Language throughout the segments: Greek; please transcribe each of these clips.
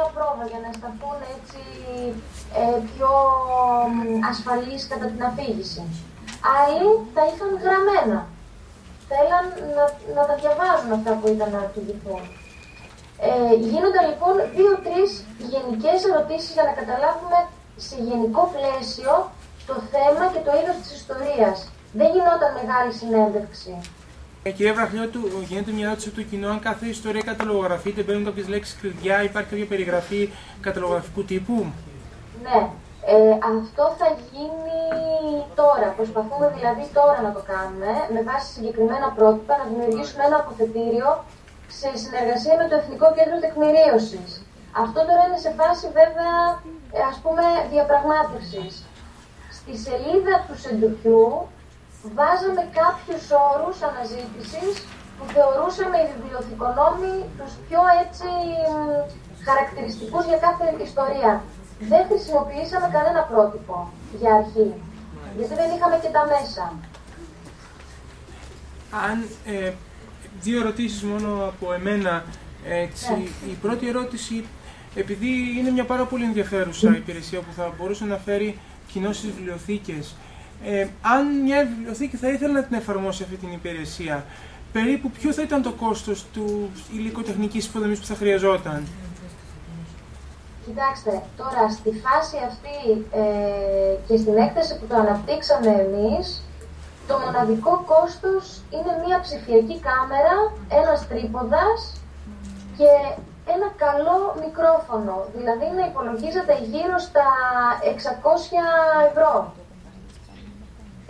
μία πρόβα για να αισθανθούν έτσι ε, πιο ασφαλείς κατά την αφήγηση. Άλλοι τα είχαν γραμμένα. Θέλαν να, να τα διαβάζουν αυτά που ήταν να αφηγηθούν. Ε, γίνονταν λοιπόν δύο-τρεις γενικές ερωτήσεις για να καταλάβουμε σε γενικό πλαίσιο το θέμα και το είδος της ιστορίας. Δεν γινόταν μεγάλη συνέντευξη. Ε, κύριε Βραχλιώτου, γίνεται μια ερώτηση του κοινού. Αν κάθε ιστορία καταλογραφείται, μπαίνουν κάποιες λέξεις κλειδιά, υπάρχει κάποια περιγραφή καταλογραφικού τύπου; Ναι. Ε, αυτό θα γίνει τώρα. Προσπαθούμε δηλαδή τώρα να το κάνουμε με βάση συγκεκριμένα πρότυπα να δημιουργήσουμε ένα αποθετήριο σε συνεργασία με το Εθνικό Κέντρο Τεκμηρίωσης. Αυτό τώρα είναι σε φάση βέβαια ε, ας πούμε διαπραγμάτευσης. Στη σελίδα του Σεντουκιού βάζαμε κάποιους όρους αναζήτησης που θεωρούσαμε οι βιβλιοθηκονόμοι τους πιο έτσι χαρακτηριστικούς για κάθε ιστορία. Δεν χρησιμοποιήσαμε κανένα πρότυπο για αρχή, γιατί δεν είχαμε και τα μέσα. Αν ε, δύο ερωτήσεις μόνο από εμένα, έτσι, ναι. η πρώτη ερώτηση, επειδή είναι μια πάρα πολύ ενδιαφέρουσα υπηρεσία που θα μπορούσε να φέρει κοινώς στις βιβλιοθήκες, ε, αν μια βιβλιοθήκη θα ήθελε να την εφαρμόσει αυτή την υπηρεσία, περίπου ποιο θα ήταν το κόστος του υλικοτεχνικής υποδομής που θα χρειαζόταν; Κοιτάξτε, τώρα στη φάση αυτή ε, και στην έκταση που το αναπτύξαμε εμείς, το μοναδικό κόστος είναι μια ψηφιακή κάμερα, ένας τρίποδας και ένα καλό μικρόφωνο, δηλαδή να υπολογίζεται γύρω στα 600 ευρώ.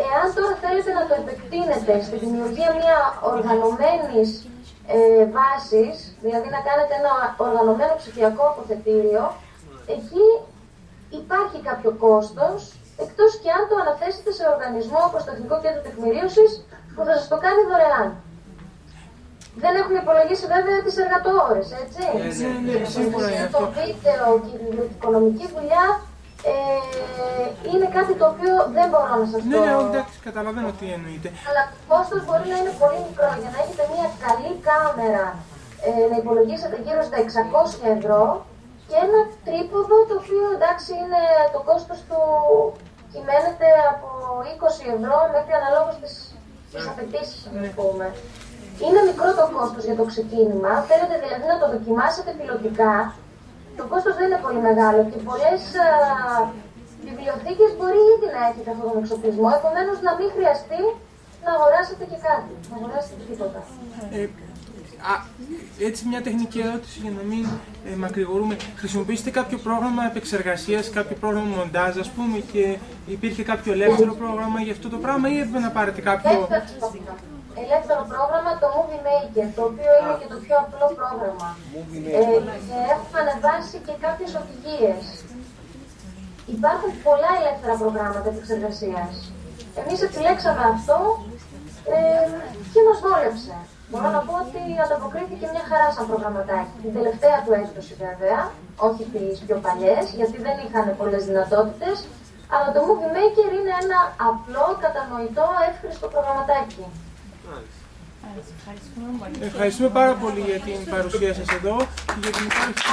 Εάν τώρα θέλετε να το επεκτείνετε στη δημιουργία μια οργανωμένης ε, βάσης, δηλαδή να κάνετε ένα οργανωμένο ψηφιακό αποθετήριο, εκεί υπάρχει κάποιο κόστος, εκτός και αν το αναθέσετε σε οργανισμό όπως το Εθνικό Κέντρο Τεκμηρίωσης, που θα σας το κάνει δωρεάν. Δεν έχουμε υπολογίσει βέβαια τις εργατόρες, έτσι. Ναι, ναι, ναι, σίγουρα Το βίντεο και η οικονομική δουλειά ε, είναι κάτι το οποίο δεν μπορώ να σας ναι, πω. Ναι, ναι, εντάξει, καταλαβαίνω τι εννοείται. Αλλά το κόστος μπορεί να είναι πολύ μικρό. Για να έχετε μια καλή κάμερα, ε, να υπολογίσετε γύρω στα 600 ευρώ και ένα τρίποδο το οποίο εντάξει είναι το κόστος του κυμαίνεται από 20 ευρώ μέχρι αναλόγως τις, τις απαιτήσεις, ας ναι. πούμε. Είναι μικρό το κόστος για το ξεκίνημα. Θέλετε δηλαδή να το δοκιμάσετε πιλωτικά το κόστος δεν είναι πολύ μεγάλο και πολλές α, βιβλιοθήκες μπορεί ήδη να έχετε αυτόν τον εξοπλισμό, επομένως να μην χρειαστεί να αγοράσετε και κάτι, να αγοράσετε τίποτα. Ε, α, έτσι μια τεχνική ερώτηση για να μην ε, μακρηγορούμε. Χρησιμοποιήσετε κάποιο πρόγραμμα επεξεργασίας, κάποιο πρόγραμμα μοντάζ ας πούμε και υπήρχε κάποιο ελεύθερο πρόγραμμα για αυτό το πράγμα ή έπρεπε να πάρετε κάποιο ελεύθερο πρόγραμμα το Movie Maker, το οποίο είναι και το πιο απλό πρόγραμμα. Ε, και έχουμε ανεβάσει και κάποιες οδηγίες. Υπάρχουν πολλά ελεύθερα προγράμματα επεξεργασίας. Εμείς επιλέξαμε αυτό ε, και μας βόλεψε. Μπορώ να πω ότι ανταποκρίθηκε μια χαρά σαν προγραμματάκι. Την τελευταία του έκδοση βέβαια, όχι τις πιο παλιές, γιατί δεν είχαν πολλές δυνατότητες, αλλά το Movie Maker είναι ένα απλό, κατανοητό, εύχριστο προγραμματάκι. Ευχαριστούμε πάρα πολύ για την παρουσία σας εδώ και για την υπόλοιπη